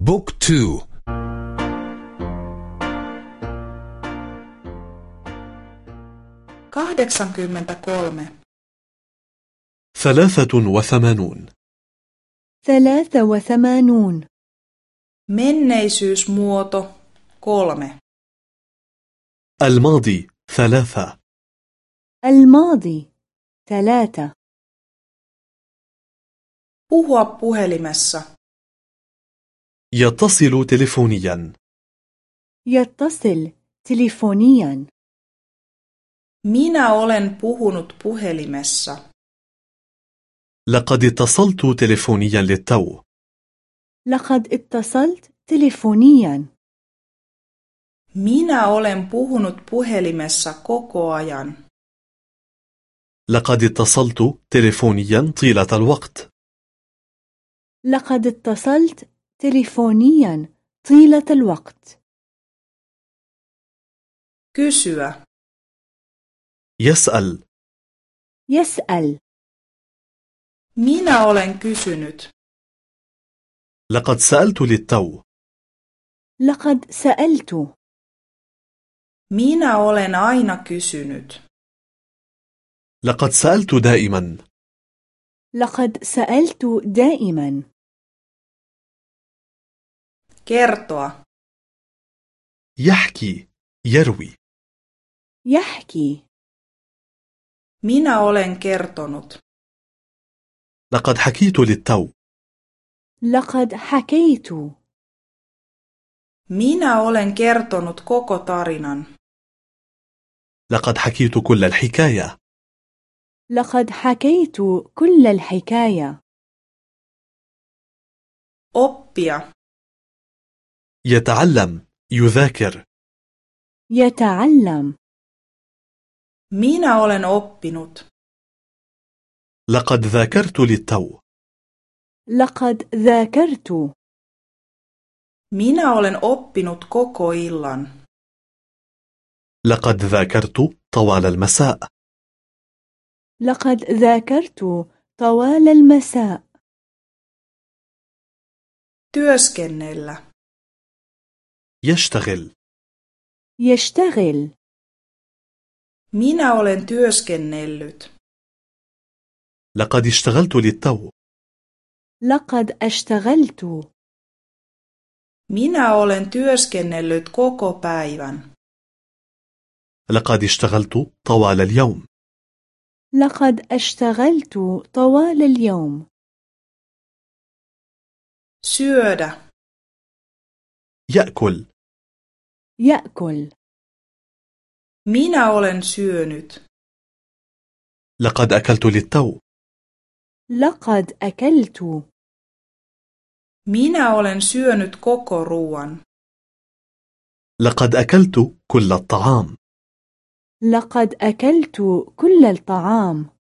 بوك تو kahdeksankymmentä kolme ثلاثة وثمانون ثلاثة وثمانون menneisyysmuoto kolme الماضي ثلاثة الماضي ثلاثة puhua puhelimessa يتصل تلفونيا يتصل تليفونيا. Minä olen puhunut puhelimessa. لقد اتصلت تلفونيا للتو. لقد اتصلت تليفونيا. Minä olen puhunut puhelimessa koko ajan. لقد اتصلت تلفونيا طيلة الوقت. لقد اتصلت تليفونيا طيلة الوقت. kysyä يسأل. يسأل. minä olen kysynyt? لقد سألت للتو. لقد سألت. minä olen aina kysynyt? لقد سألت دائما. لقد سألت دائما. Kertoa. يحكي يروي يحكي minä olen kertonut. لقد حكيت للتو لقد حكيت minä olen kertonut koko tarinan. لقد حكيت كل الحكاية لقد حكيت كل الحكاية oppia. يتعلم يذاكر. يتعلم. Minä olen oppinut. لقد ذاكرت للتو. لقد ذاكرت. Minä olen oppinut koko illan. لقد ذاكرت طوال المساء. لقد ذاكرت طوال المساء. Työskennellä. يشتغل. يشتغل. Minä olen työskennellyt. لقد اشتغلت للتو. لقد اشتغلت. Minä olen työskennellyt koko päivän. لقد اشتغلت طوال اليوم. لقد اشتغلت طوال اليوم. Syödä. يأكل. يأكل. Minä olen syönyt. لقد أكلت للتو. لقد أكلت. Minä olen syönyt koko ruoan. لقد أكلت كل الطعام. لقد أكلت كل الطعام.